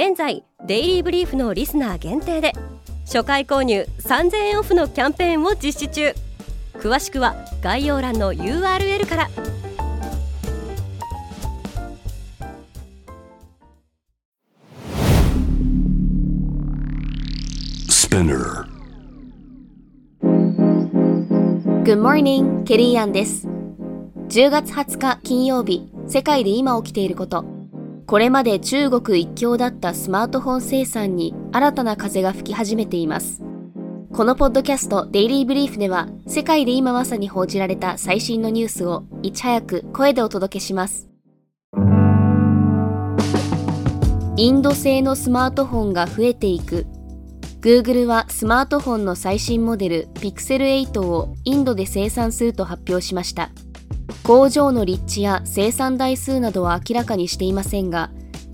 現在デイリーブリーフのリスナー限定で初回購入3000円オフのキャンペーンを実施中。詳しくは概要欄の URL から。Good morning, ケリーアンです。10月20日金曜日世界で今起きていることこれまで中国一強だったスマートフォン生産に新たな風が吹き始めています。このポッドキャストデイリーブリーフでは世界で今まさに報じられた最新のニュースをいち早く声でお届けします。インド製のスマートフォンが増えていく Google はスマートフォンの最新モデル Pixel 8をインドで生産すると発表しました。工場の立地や生産台数などは明らかにしていませんが、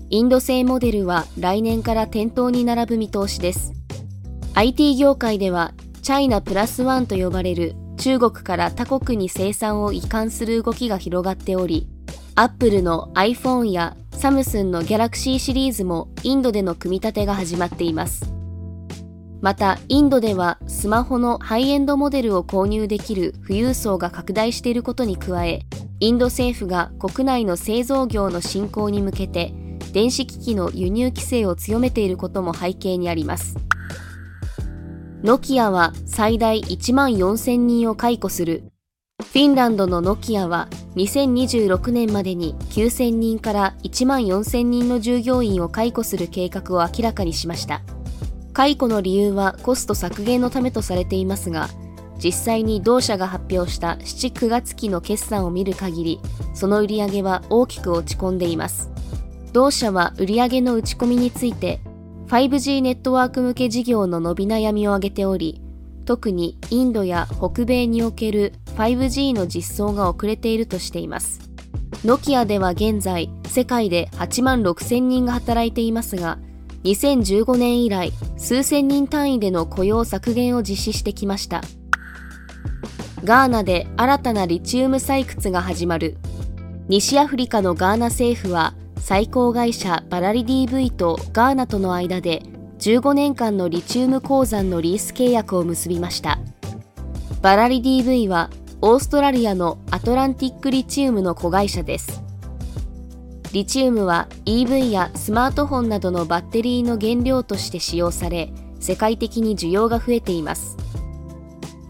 インド製モデルは来年から店頭に並ぶ見通しです。IT 業界では、チャイナプラスワンと呼ばれる中国から他国に生産を移管する動きが広がっており、アップルの iPhone やサムスンの Galaxy シリーズもインドでの組み立てが始まっています。また、インドではスマホのハイエンドモデルを購入できる富裕層が拡大していることに加え、インド政府が国内の製造業の振興に向けて、電子機器の輸入規制を強めていることも背景にあります。ノキアは最大1万4000人を解雇する。フィンランドのノキアは2026年までに9000人から1万4000人の従業員を解雇する計画を明らかにしました。解雇の理由はコスト削減のためとされていますが、実際に同社が発表した7、9月期の決算を見る限り、その売上は大きく落ち込んでいます。同社は売上の打ち込みについて、5G ネットワーク向け事業の伸び悩みを挙げており、特にインドや北米における 5G の実装が遅れているとしています。ノキアでは現在、世界で8万6000人が働いていますが、2015年以来、数千人単位での雇用削減を実施してきました。ガーナで新たなリチウム採掘が始まる。西アフリカのガーナ政府は、最高会社バラリ DV とガーナとの間で15年間のリチウム鉱山のリース契約を結びました。バラリ DV はオーストラリアのアトランティックリチウムの子会社です。リチウムは EV やスマートフォンなどのバッテリーの原料として使用され、世界的に需要が増えています。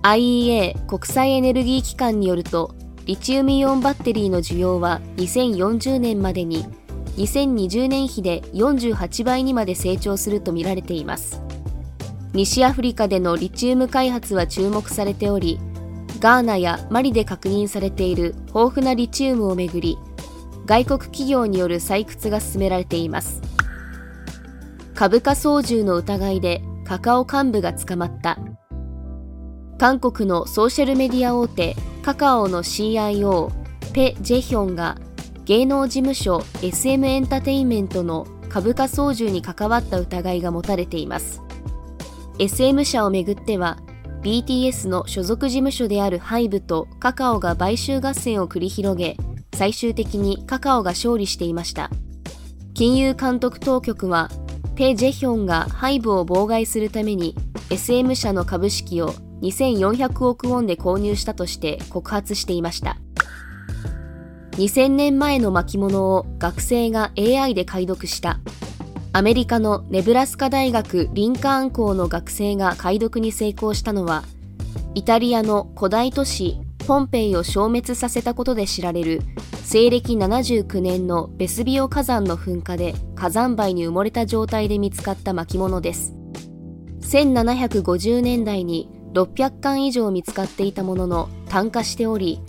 IEA 国際エネルギー機関によると、リチウムイオンバッテリーの需要は2040年までに2020年比で48倍にまで成長するとみられています。西アフリカでのリチウム開発は注目されており、ガーナやマリで確認されている豊富なリチウムをめぐり、外国企業による採掘が進められています。株価操縦の疑いでカカオ幹部が捕まった。韓国のソーシャルメディア大手カカオの CIO ペ・ジェヒョンが芸能事務所 SM エンタテインメントの株価操縦に関わった疑いが持たれています。SM 社をめぐっては BTS の所属事務所であるハイブとカカオが買収合戦を繰り広げ最終的にカカオが勝利していました。金融監督当局はペ・ジェヒョンがハイブを妨害するために SM 社の株式を2400億ウォンで購入したとして告発していました。2000年前の巻物を学生が AI で解読した。アメリカのネブラスカ大学リンカーン校の学生が解読に成功したのはイタリアの古代都市ポンペイを消滅させたことで知られる西暦79年のベスビオ火山の噴火で火山灰に埋もれた状態で見つかった巻物です。1750年代に600巻以上見つかっていたものの炭化しており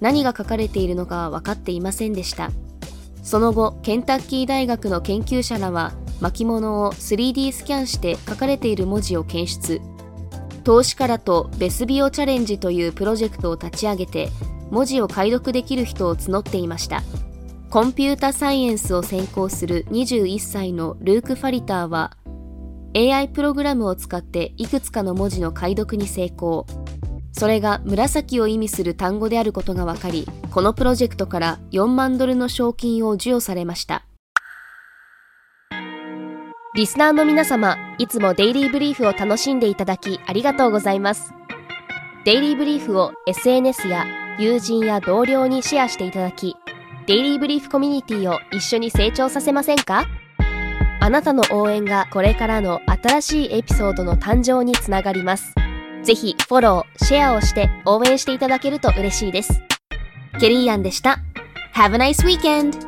何が書かれているのかは分かっていませんでした。その後ケンタッキー大学の研究者らは巻物を 3D スキャンして書かれている文字を検出。投資家らとベスビオチャレンジというプロジェクトを立ち上げて文字を解読できる人を募っていました。コンピュータサイエンスを専攻する21歳のルーク・ファリターは AI プログラムを使っていくつかの文字の解読に成功。それが紫を意味する単語であることが分かりこのプロジェクトから4万ドルの賞金を授与されました。リスナーの皆様いつもデイリーブリーフを楽しんでいただきありがとうございます。デイリーブリーフを SNS や友人や同僚にシェアしていただきデイリーブリーフコミュニティを一緒に成長させませんか？あなたの応援がこれからの新しいエピソードの誕生につながります。ぜひフォロー、シェアをして応援していただけると嬉しいです。ケリーアンでした。Have a nice weekend!